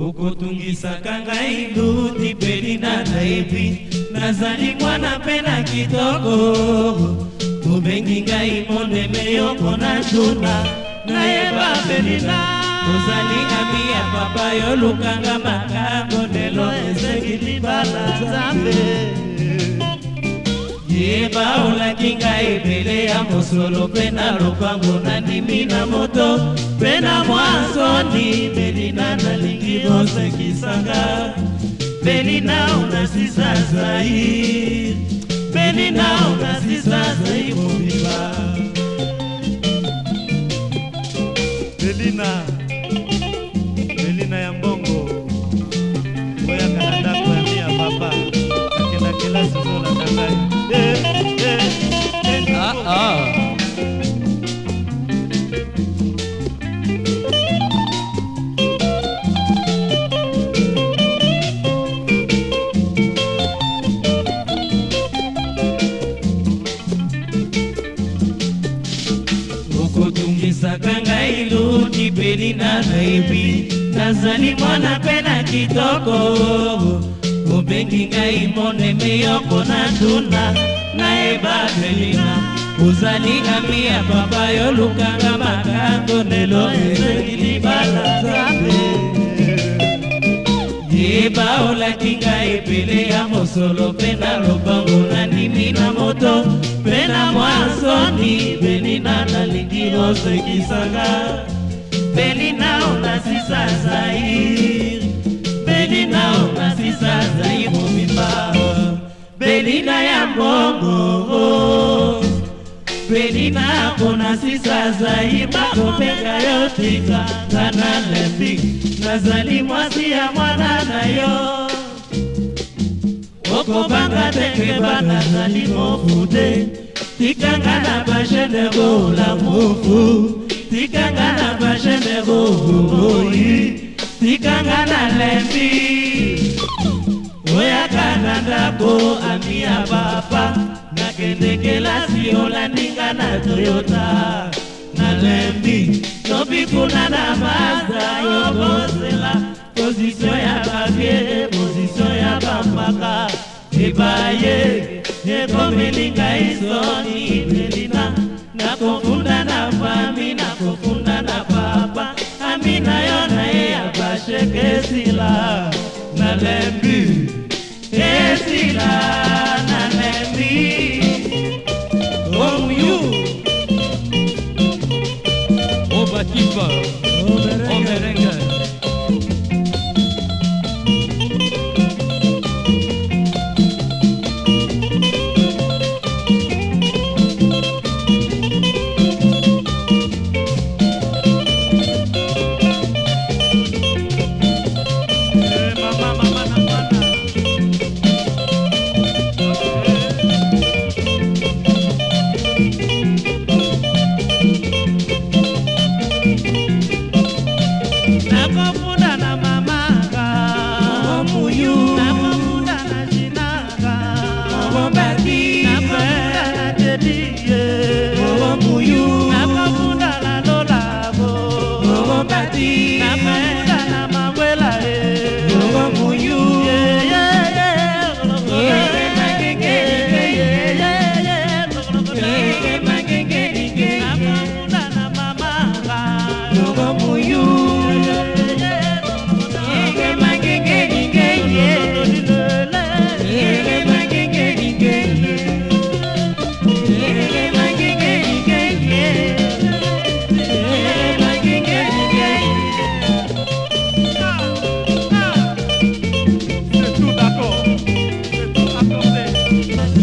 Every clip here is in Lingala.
okotungisaka ngai nduti pelina na epi nazali mwana mpe na kitoko tobengi ngai mondeme yoko na juna nayeba pelina ozali ami ya papa yolukanga makambo lelo esengi libala nzambe yeba olaki ngai ebele ya mosolo mpe na lopango nandimi na moto mpe na mwansoni melina nalingi bosekisanga melina onasisa zair melina onasisa zair mobiba melina naseli nanoyebi nazali mwana mpe na kitoko obengi ngai moneme yoko na ndunda nayeba selina ozali ami ya papa yolukanga makango lelo ezeli libala nzambe yeba olaki ngai ebele ya mosolo mpe na lobango nandimi na moto mpe na mwa soni benina nalingi osekisanga masisa zair belina o masisa zair mobimba belina ya mbongo belina mpona sisa zair bakobenga yo tika ngana lepi nazali mwasi ya mwana na yo okobanga ndenge bana zali mofu te tikanga na bagenero la mofu tikanga na bajene oyi tikanga na lembi oyaka na ndako ami ya papa nakende kelasi olandinga na toyota na lembi lobi kuna na maza yobosela pozisio ya babie pozisio ya bambaka ebaye ekomelinga isoni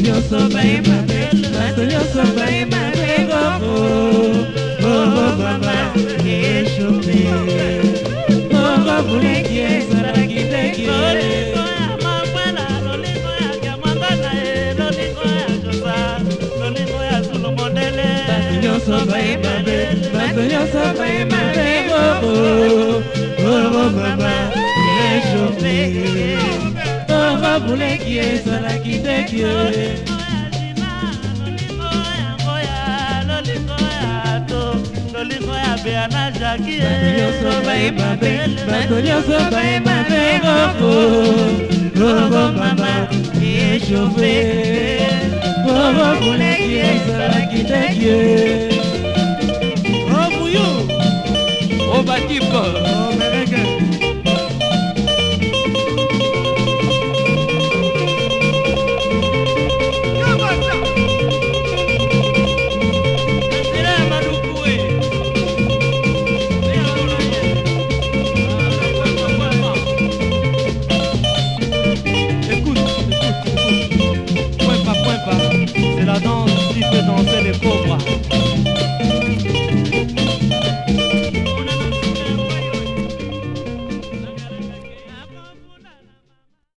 yo soba e mabego bato yo soba e mabego bongo baba eshope bongo buleki ezalaki tekile nyonso bayeba be bato nyonso bayeba be bobo bobo oh, oh, oh, baba lejope bobo buleki avec eux. nyonso bayebabe bato nyonso bayebabe moko lobo mama echauve bobo moleki ezalaki ndeke obuyu obatiko la danse.